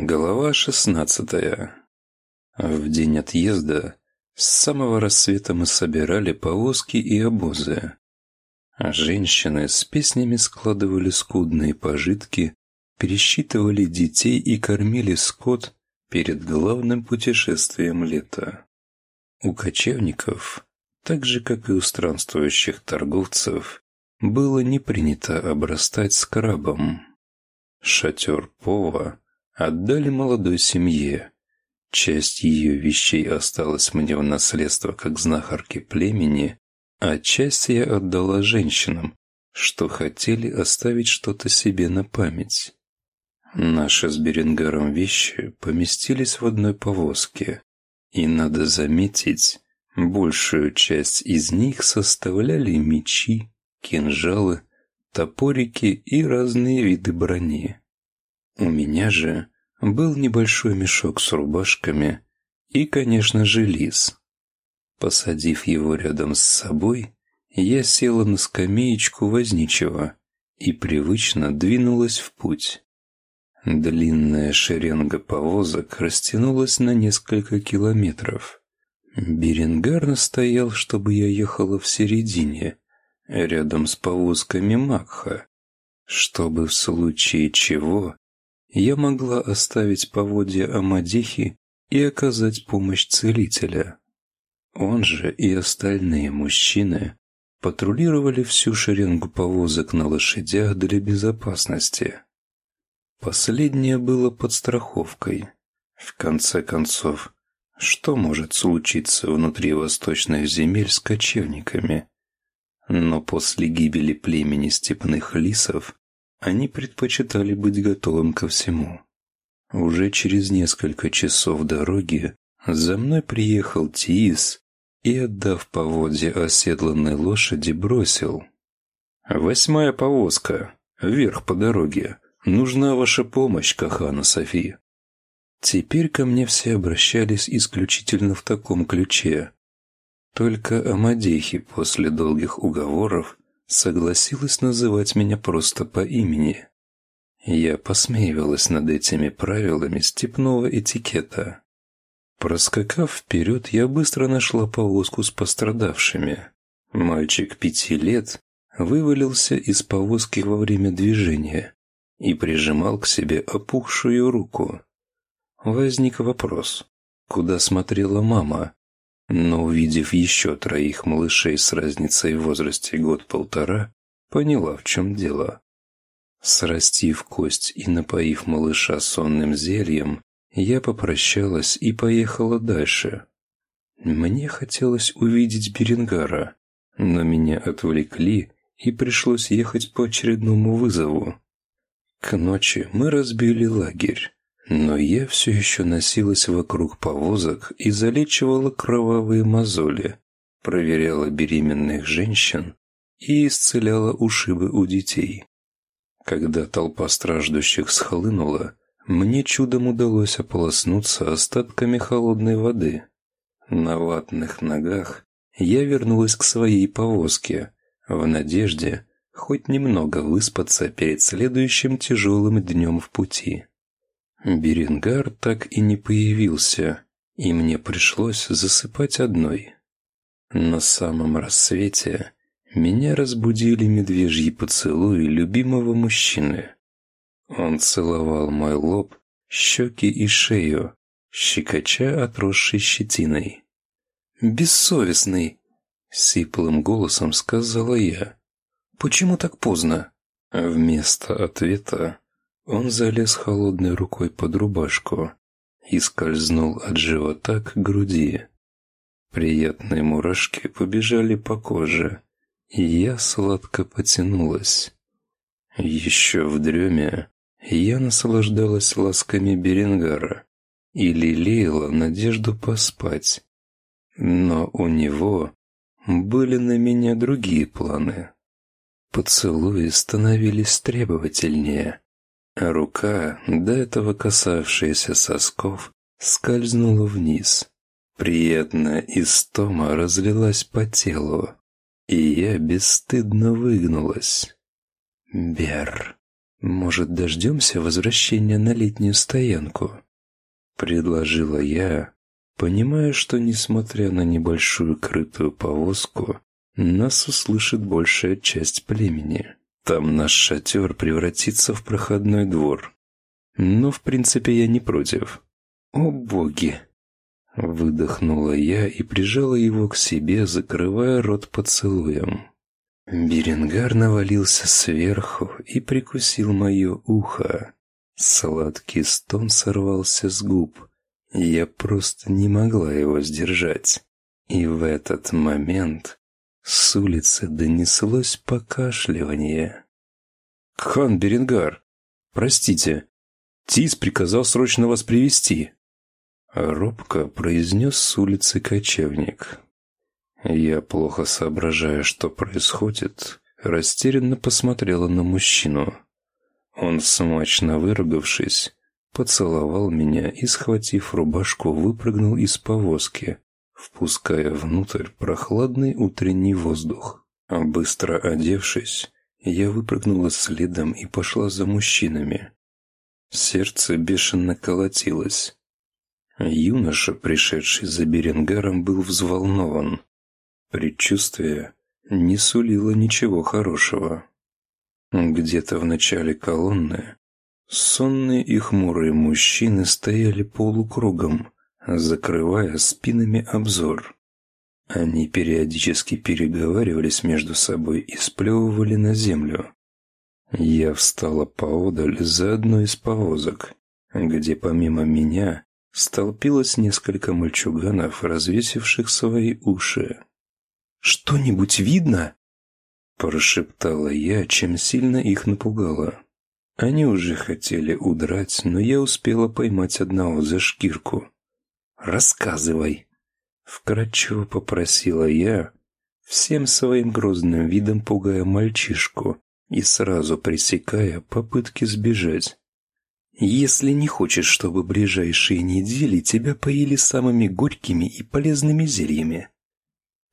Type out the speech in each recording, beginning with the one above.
Глава шестнадцатая. В день отъезда с самого рассвета мы собирали повозки и обозы. А женщины с песнями складывали скудные пожитки, пересчитывали детей и кормили скот перед главным путешествием лета. У кочевников, так же как и у странствующих торговцев, было не принято обрастать скрабом. Шатер Пова отдали молодой семье. Часть ее вещей осталась мне в наследство как знахарки племени, а часть я отдала женщинам, что хотели оставить что-то себе на память. Наши с Беренгаром вещи поместились в одной повозке, и, надо заметить, большую часть из них составляли мечи, кинжалы, топорики и разные виды брони. У меня же был небольшой мешок с рубашками и, конечно же, лис. Посадив его рядом с собой, я села на скамеечку возничего и привычно двинулась в путь. Длинная шеренга повозок растянулась на несколько километров. Беренгар настоял, чтобы я ехала в середине, рядом с повозками Макха, чтобы в случае чего я могла оставить поводья Амадихи и оказать помощь целителя. Он же и остальные мужчины патрулировали всю шеренгу повозок на лошадях для безопасности. Последнее было подстраховкой. В конце концов, что может случиться внутри восточных земель с кочевниками? Но после гибели племени степных лисов они предпочитали быть готовым ко всему. Уже через несколько часов дороги за мной приехал Тиис и, отдав поводья оседланной лошади, бросил. «Восьмая повозка. Вверх по дороге. Нужна ваша помощь, Кахана Софи». Теперь ко мне все обращались исключительно в таком ключе. Только Амадехи после долгих уговоров согласилась называть меня просто по имени. Я посмеивалась над этими правилами степного этикета. Проскакав вперед, я быстро нашла повозку с пострадавшими. Мальчик пяти лет вывалился из повозки во время движения и прижимал к себе опухшую руку. Возник вопрос, куда смотрела мама, но, увидев еще троих малышей с разницей в возрасте год-полтора, поняла, в чем дело. Срастив кость и напоив малыша сонным зельем, я попрощалась и поехала дальше. Мне хотелось увидеть Берингара, но меня отвлекли, и пришлось ехать по очередному вызову. К ночи мы разбили лагерь. Но я все еще носилась вокруг повозок и залечивала кровавые мозоли, проверяла беременных женщин и исцеляла ушибы у детей. Когда толпа страждущих схлынула, мне чудом удалось ополоснуться остатками холодной воды. На ватных ногах я вернулась к своей повозке, в надежде хоть немного выспаться перед следующим тяжелым днем в пути. Беренгар так и не появился, и мне пришлось засыпать одной. На самом рассвете меня разбудили медвежьи поцелуи любимого мужчины. Он целовал мой лоб, щеки и шею, щекоча отросшей щетиной. «Бессовестный!» — сиплым голосом сказала я. «Почему так поздно?» Вместо ответа он залез холодной рукой под рубашку и скользнул от живота к груди. Приятные мурашки побежали по коже, и я сладко потянулась. Еще в дреме я наслаждалась ласками Беренгара и лелеяла надежду поспать. Но у него были на меня другие планы. Поцелуи становились требовательнее, рука, до этого касавшаяся сосков, скользнула вниз. Приятная истома разлилась по телу, и я бесстыдно выгнулась. Бер. Может, дождемся возвращения на летнюю стоянку?» Предложила я, понимая, что, несмотря на небольшую крытую повозку, нас услышит большая часть племени. Там наш шатер превратится в проходной двор. Но, в принципе, я не против. «О, боги!» Выдохнула я и прижала его к себе, закрывая рот поцелуем. Беренгар навалился сверху и прикусил мое ухо. Сладкий стон сорвался с губ. Я просто не могла его сдержать. И в этот момент с улицы донеслось покашливание. «Хан Беренгар, простите, Тис приказал срочно вас привести Робко произнес с улицы кочевник. Я, плохо соображая, что происходит, растерянно посмотрела на мужчину. Он, смачно выругавшись, поцеловал меня и, схватив рубашку, выпрыгнул из повозки, впуская внутрь прохладный утренний воздух. Быстро одевшись, я выпрыгнула следом и пошла за мужчинами. Сердце бешено колотилось. Юноша, пришедший за Беренгаром, был взволнован. Предчувствие не сулило ничего хорошего. Где-то в начале колонны сонные и хмурые мужчины стояли полукругом, закрывая спинами обзор. Они периодически переговаривались между собой и сплевывали на землю. Я встала поодаль за одной из повозок, где помимо меня столпилось несколько мальчуганов, развесивших свои уши. «Что-нибудь видно?» Прошептала я, чем сильно их напугало. Они уже хотели удрать, но я успела поймать одного за шкирку. «Рассказывай!» Вкратчиво попросила я, всем своим грозным видом пугая мальчишку и сразу пресекая попытки сбежать. Если не хочешь, чтобы ближайшие недели тебя поили самыми горькими и полезными зельями.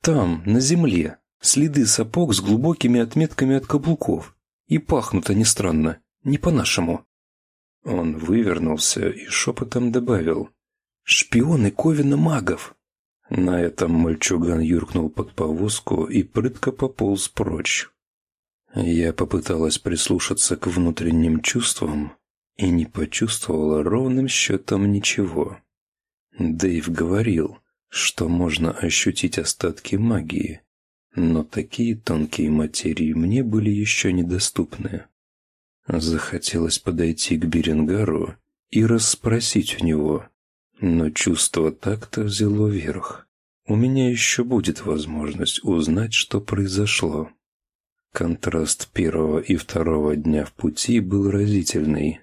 Там, на земле, следы сапог с глубокими отметками от каблуков. И пахнут они странно, не по-нашему. Он вывернулся и шепотом добавил. «Шпионы Ковина магов!» На этом мальчуган юркнул под повозку и прытко пополз прочь. Я попыталась прислушаться к внутренним чувствам, и не почувствовала ровным счетом ничего. Дэйв говорил, что можно ощутить остатки магии, но такие тонкие материи мне были еще недоступны. Захотелось подойти к Беренгару и расспросить у него, но чувство так-то взяло верх. У меня еще будет возможность узнать, что произошло. Контраст первого и второго дня в пути был разительный.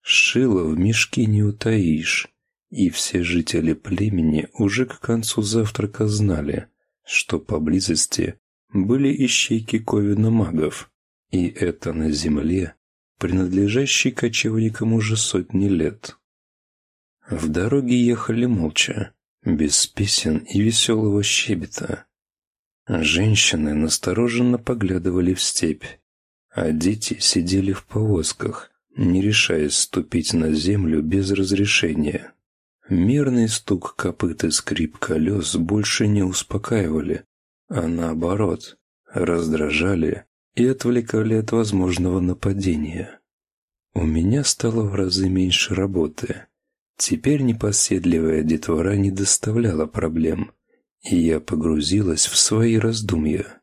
Шило в мешке не утаишь, и все жители племени уже к концу завтрака знали, что поблизости были ищейки Ковина магов, и это на земле, принадлежащей кочевникам уже сотни лет. В дороге ехали молча, без песен и веселого щебета. Женщины настороженно поглядывали в степь, а дети сидели в повозках, не решаясь ступить на землю без разрешения. Мерный стук копыт и скрип колес больше не успокаивали, а наоборот, раздражали и отвлекали от возможного нападения. У меня стало в разы меньше работы. Теперь непоседливая детвора не доставляла проблем, и я погрузилась в свои раздумья.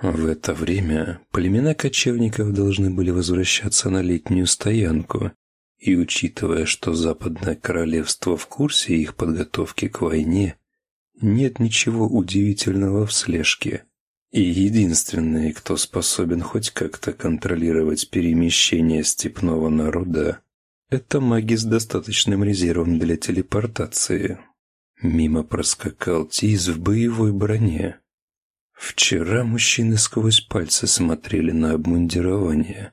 В это время племена кочевников должны были возвращаться на летнюю стоянку, и учитывая, что Западное Королевство в курсе их подготовки к войне, нет ничего удивительного в слежке. И единственные, кто способен хоть как-то контролировать перемещение степного народа, это маги с достаточным резервом для телепортации. Мимо проскакал Тиз в боевой броне, Вчера мужчины сквозь пальцы смотрели на обмундирование,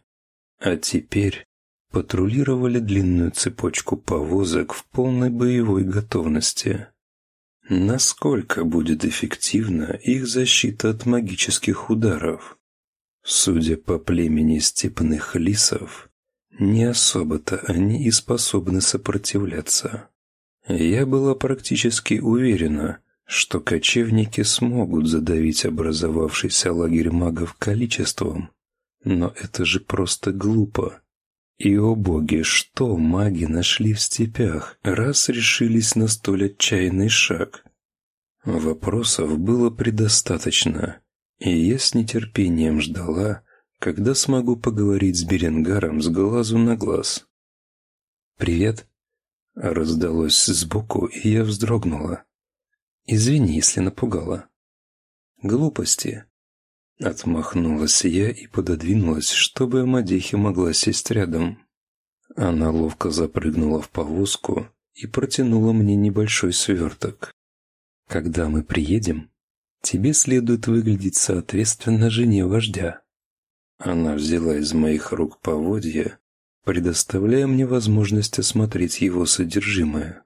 а теперь патрулировали длинную цепочку повозок в полной боевой готовности. Насколько будет эффективна их защита от магических ударов? Судя по племени степных лисов, не особо-то они и способны сопротивляться. Я была практически уверена, что кочевники смогут задавить образовавшийся лагерь магов количеством, но это же просто глупо. И, о боги, что маги нашли в степях, раз решились на столь отчаянный шаг? Вопросов было предостаточно, и я с нетерпением ждала, когда смогу поговорить с Беренгаром с глазу на глаз. «Привет!» — раздалось сбоку, и я вздрогнула. «Извини, если напугала». «Глупости!» Отмахнулась я и пододвинулась, чтобы Мадихи могла сесть рядом. Она ловко запрыгнула в повозку и протянула мне небольшой сверток. «Когда мы приедем, тебе следует выглядеть соответственно жене вождя». Она взяла из моих рук поводья, предоставляя мне возможность осмотреть его содержимое.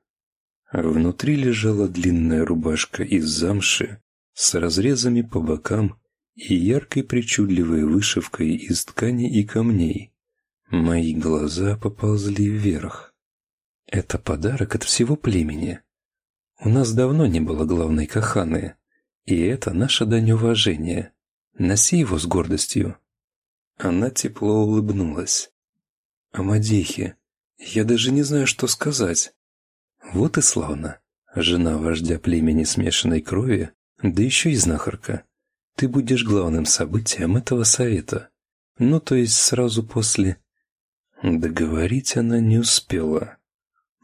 Внутри лежала длинная рубашка из замши с разрезами по бокам и яркой причудливой вышивкой из ткани и камней. Мои глаза поползли вверх. Это подарок от всего племени. У нас давно не было главной каханы, и это наше дань уважения. Носи его с гордостью. Она тепло улыбнулась. Амадихи, я даже не знаю, что сказать. Вот и славно. Жена вождя племени смешанной крови, да еще и знахарка. Ты будешь главным событием этого совета. Ну, то есть сразу после... Договорить она не успела.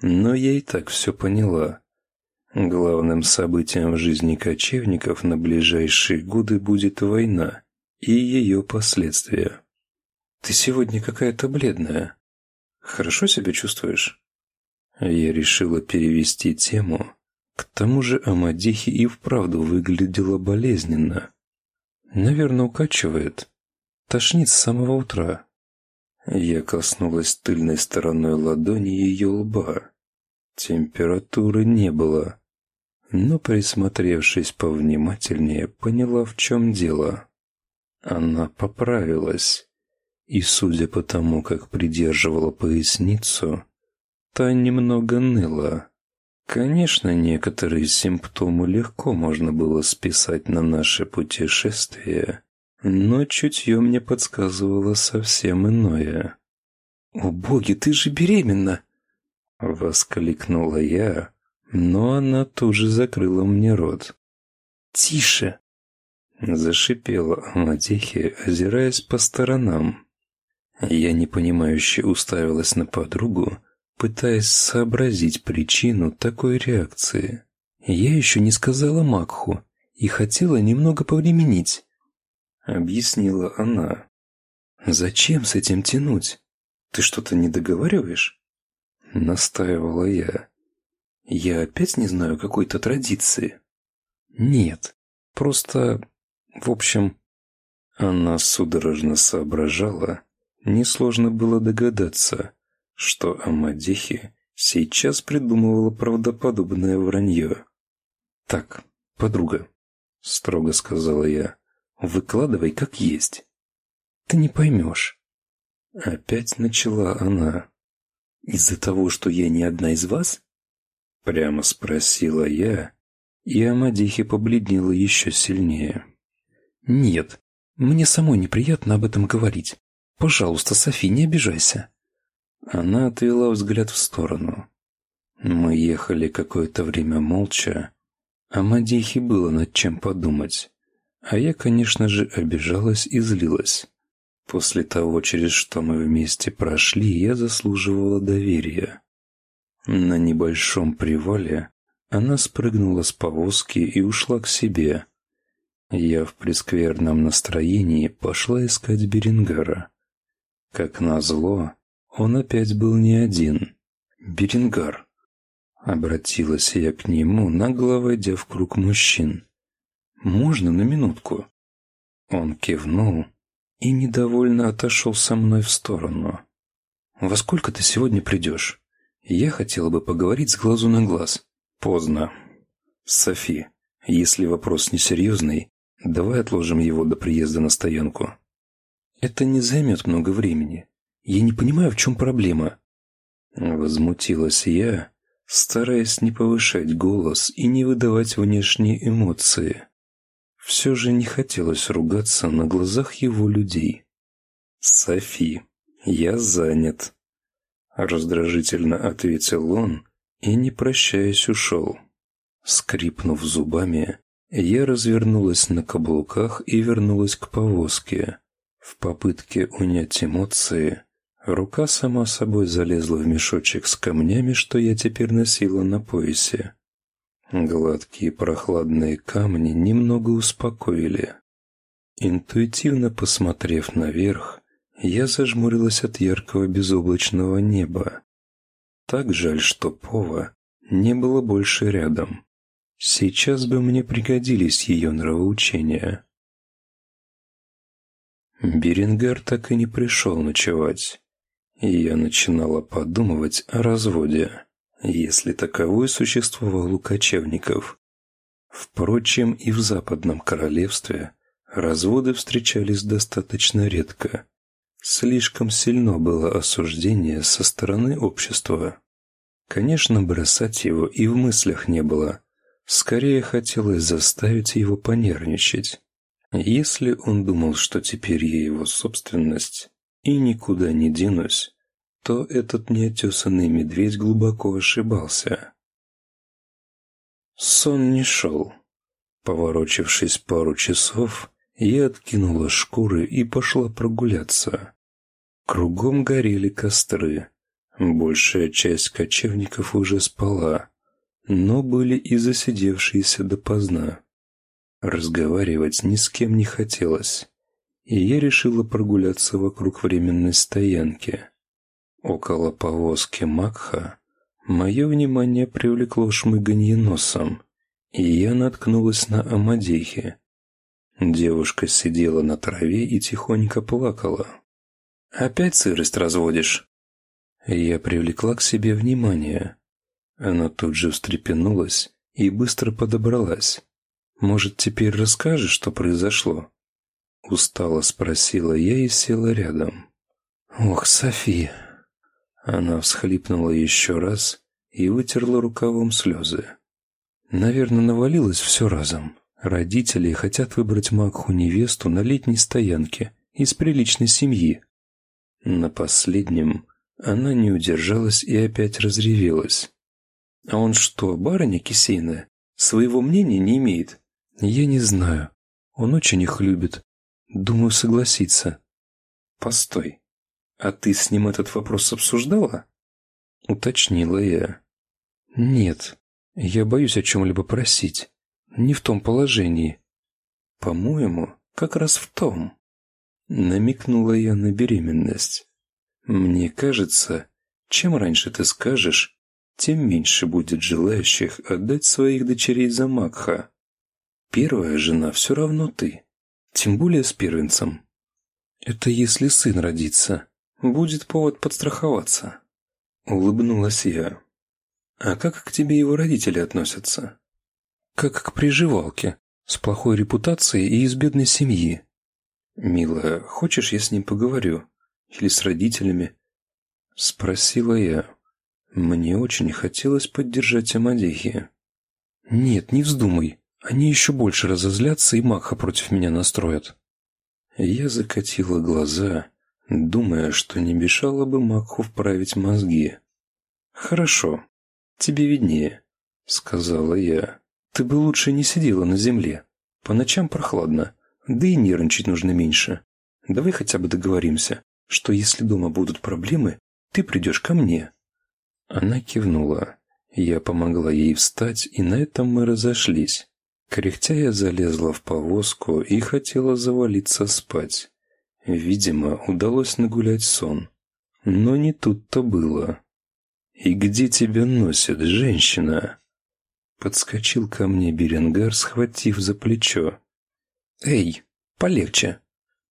Но я и так все поняла. Главным событием в жизни кочевников на ближайшие годы будет война и ее последствия. «Ты сегодня какая-то бледная. Хорошо себя чувствуешь?» Я решила перевести тему. К тому же Амадихи и вправду выглядела болезненно. Наверное, укачивает. Тошнит с самого утра. Я коснулась тыльной стороной ладони ее лба. Температуры не было. Но, присмотревшись повнимательнее, поняла, в чем дело. Она поправилась. И, судя по тому, как придерживала поясницу, та немного ныла. Конечно, некоторые симптомы легко можно было списать на наше путешествие, но чутье мне подсказывало совсем иное. «О боги, ты же беременна!» — воскликнула я, но она тут же закрыла мне рот. «Тише!» — зашипела Амадихи, озираясь по сторонам. Я непонимающе уставилась на подругу, пытаясь сообразить причину такой реакции. Я еще не сказала Макху и хотела немного повременить. Объяснила она. «Зачем с этим тянуть? Ты что-то не договариваешь?» Настаивала я. «Я опять не знаю какой-то традиции?» «Нет, просто... В общем...» Она судорожно соображала. Несложно было догадаться, что Амадихи сейчас придумывала правдоподобное вранье. «Так, подруга», — строго сказала я, — «выкладывай как есть». «Ты не поймешь». Опять начала она. «Из-за того, что я не одна из вас?» Прямо спросила я, и Амадихи побледнела еще сильнее. «Нет, мне самой неприятно об этом говорить. Пожалуйста, Софи, не обижайся». Она отвела взгляд в сторону. Мы ехали какое-то время молча, а Мадихе было над чем подумать. А я, конечно же, обижалась и злилась. После того, через что мы вместе прошли, я заслуживала доверия. На небольшом привале она спрыгнула с повозки и ушла к себе. Я в прескверном настроении пошла искать Берингара. Как назло, он опять был не один. Берингар. Обратилась я к нему, нагло войдя в круг мужчин. «Можно на минутку?» Он кивнул и недовольно отошел со мной в сторону. «Во сколько ты сегодня придешь? Я хотела бы поговорить с глазу на глаз». «Поздно. Софи, если вопрос несерьезный, давай отложим его до приезда на стоянку». Это не займет много времени. Я не понимаю, в чем проблема. Возмутилась я, стараясь не повышать голос и не выдавать внешние эмоции. Все же не хотелось ругаться на глазах его людей. «Софи, я занят», — раздражительно ответил он и, не прощаясь, ушел. Скрипнув зубами, я развернулась на каблуках и вернулась к повозке. В попытке унять эмоции, рука сама собой залезла в мешочек с камнями, что я теперь носила на поясе. Гладкие прохладные камни немного успокоили. Интуитивно посмотрев наверх, я зажмурилась от яркого безоблачного неба. Так жаль, что Пова не было больше рядом. Сейчас бы мне пригодились ее нравоучения. Берингар так и не пришел ночевать, и я начинала подумывать о разводе если таковой существовал у кочевников. Впрочем, и в Западном Королевстве разводы встречались достаточно редко. Слишком сильно было осуждение со стороны общества. Конечно, бросать его и в мыслях не было. Скорее хотелось заставить его понервничать. Если он думал, что теперь я его собственность и никуда не денусь, то этот неотесанный медведь глубоко ошибался. Сон не шел. Поворочившись пару часов, я откинула шкуры и пошла прогуляться. Кругом горели костры. Большая часть кочевников уже спала, но были и засидевшиеся допоздна. Разговаривать ни с кем не хотелось, и я решила прогуляться вокруг временной стоянки. Около повозки Макха мое внимание привлекло шмыганье носом, и я наткнулась на Амадейхи. Девушка сидела на траве и тихонько плакала. «Опять сырость разводишь?» Я привлекла к себе внимание. Она тут же встрепенулась и быстро подобралась. «Может, теперь расскажешь, что произошло?» Устало спросила я и села рядом. «Ох, София!» Она всхлипнула еще раз и вытерла рукавом слезы. Наверное, навалилось все разом. Родители хотят выбрать Макху невесту на летней стоянке из приличной семьи. На последнем она не удержалась и опять разревелась. А он что, барыня кисейная? Своего мнения не имеет? Я не знаю. Он очень их любит. Думаю, согласится. Постой. «А ты с ним этот вопрос обсуждала?» Уточнила я. «Нет, я боюсь о чем-либо просить. Не в том положении». «По-моему, как раз в том». Намекнула я на беременность. «Мне кажется, чем раньше ты скажешь, тем меньше будет желающих отдать своих дочерей за Макха. Первая жена все равно ты, тем более с первенцем. Это если сын родится. Будет повод подстраховаться. Улыбнулась я. А как к тебе его родители относятся? Как к приживалке, с плохой репутацией и из бедной семьи. Милая, хочешь, я с ним поговорю? Или с родителями? Спросила я. Мне очень хотелось поддержать Амадехи. Нет, не вздумай. Они еще больше разозлятся и Макха против меня настроят. Я закатила глаза думая, что не мешало бы Макху вправить мозги. «Хорошо, тебе виднее», — сказала я. «Ты бы лучше не сидела на земле. По ночам прохладно, да и нервничать нужно меньше. Давай хотя бы договоримся, что если дома будут проблемы, ты придешь ко мне». Она кивнула. Я помогла ей встать, и на этом мы разошлись. Кряхтя я залезла в повозку и хотела завалиться спать. Видимо, удалось нагулять сон. Но не тут-то было. «И где тебя носит, женщина?» Подскочил ко мне Беренгар, схватив за плечо. «Эй, полегче.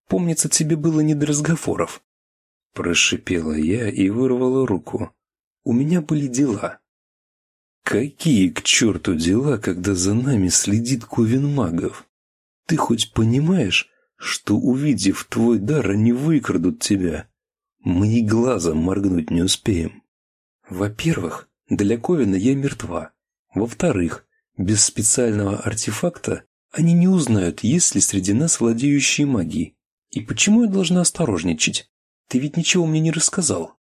Помнится, тебе было не до разговоров». Прошипела я и вырвала руку. «У меня были дела». «Какие к черту дела, когда за нами следит Ковен магов? Ты хоть понимаешь, что, увидев твой дар, они выкрадут тебя. Мы и глазом моргнуть не успеем. Во-первых, для Ковина я мертва. Во-вторых, без специального артефакта они не узнают, есть ли среди нас владеющие магией. И почему я должна осторожничать? Ты ведь ничего мне не рассказал.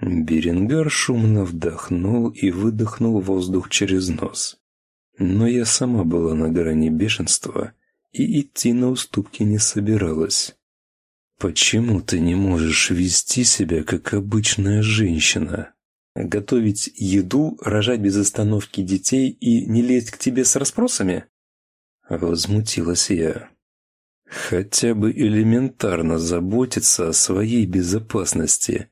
Беренгар шумно вдохнул и выдохнул воздух через нос. Но я сама была на грани бешенства и идти на уступки не собиралась. «Почему ты не можешь вести себя, как обычная женщина?» «Готовить еду, рожать без остановки детей и не лезть к тебе с расспросами?» Возмутилась я. «Хотя бы элементарно заботиться о своей безопасности.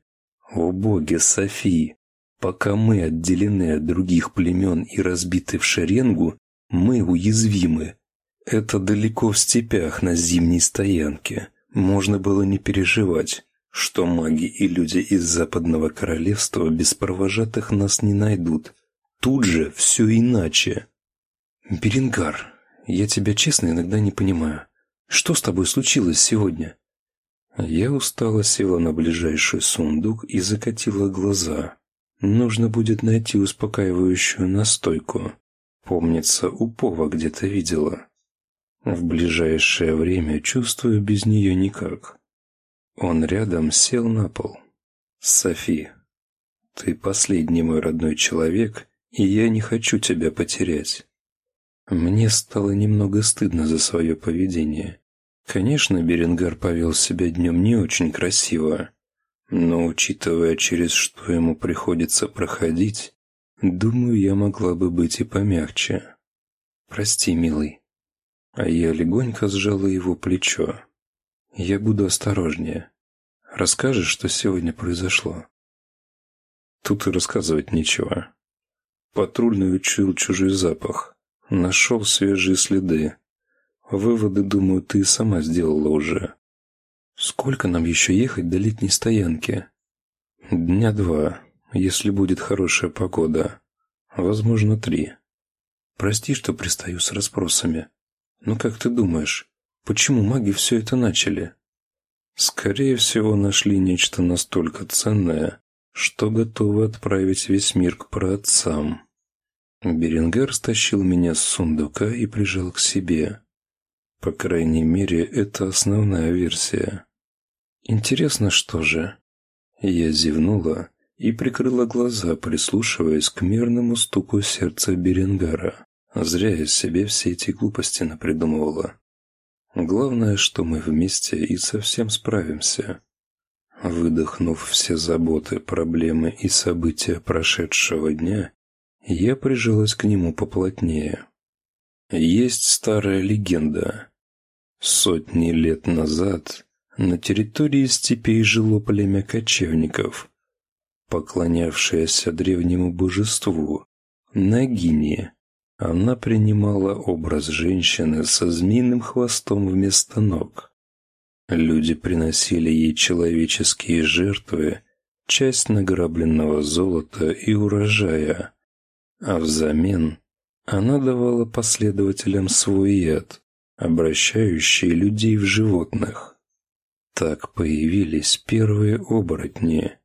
О боги Софии! Пока мы отделены от других племен и разбиты в шеренгу, мы уязвимы. Это далеко в степях на зимней стоянке. Можно было не переживать, что маги и люди из Западного Королевства без провожатых нас не найдут. Тут же все иначе. Берингар, я тебя честно иногда не понимаю. Что с тобой случилось сегодня? Я устало села на ближайший сундук и закатила глаза. Нужно будет найти успокаивающую настойку. Помнится, у Пова где-то видела. В ближайшее время чувствую без нее никак. Он рядом сел на пол. «Софи, ты последний мой родной человек, и я не хочу тебя потерять». Мне стало немного стыдно за свое поведение. Конечно, Беренгар повел себя днем не очень красиво, но, учитывая, через что ему приходится проходить, думаю, я могла бы быть и помягче. Прости, милый. А я легонько сжала его плечо. Я буду осторожнее. Расскажешь, что сегодня произошло? Тут и рассказывать нечего. Патрульный учуял чужой запах. Нашел свежие следы. Выводы, думаю, ты сама сделала уже. Сколько нам еще ехать до летней стоянки? Дня два, если будет хорошая погода. Возможно, три. Прости, что пристаю с расспросами. Но как ты думаешь, почему маги все это начали? Скорее всего, нашли нечто настолько ценное, что готовы отправить весь мир к праотцам. Беренгар стащил меня с сундука и прижал к себе. По крайней мере, это основная версия. Интересно, что же? Я зевнула и прикрыла глаза, прислушиваясь к мирному стуку сердца Беренгара. Зря я себе все эти глупости напридумывала. Главное, что мы вместе и совсем справимся. Выдохнув все заботы, проблемы и события прошедшего дня, я прижалась к нему поплотнее. Есть старая легенда. Сотни лет назад на территории степей жило племя кочевников, поклонявшееся древнему божеству Нагине. Она принимала образ женщины со змеиным хвостом вместо ног. Люди приносили ей человеческие жертвы, часть награбленного золота и урожая, а взамен она давала последователям свой яд, обращающий людей в животных. Так появились первые оборотни,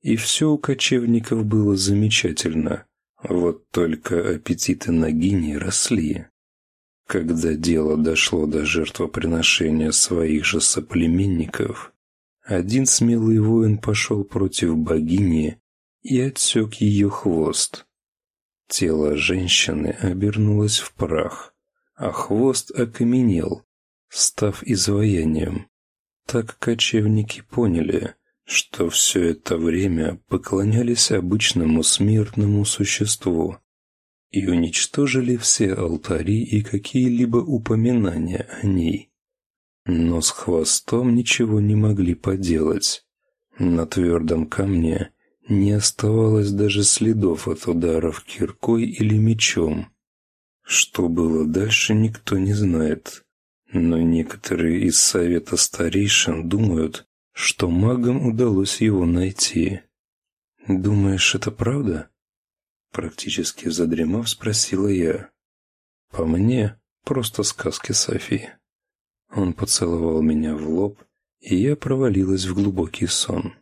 и все у кочевников было замечательно, вот только аппетиты Нагини росли. Когда дело дошло до жертвоприношения своих же соплеменников, один смелый воин пошел против богини и отсек ее хвост. Тело женщины обернулось в прах, а хвост окаменел, став изваянием. Так кочевники поняли, что все это время поклонялись обычному смертному существу и уничтожили все алтари и какие-либо упоминания о ней. Но с хвостом ничего не могли поделать. На твердом камне не оставалось даже следов от ударов киркой или мечом. Что было дальше, никто не знает. Но некоторые из совета старейшин думают, что магам удалось его найти. «Думаешь, это правда?» Практически задремав, спросила я. «По мне, просто сказки Софии». Он поцеловал меня в лоб, и я провалилась в глубокий сон.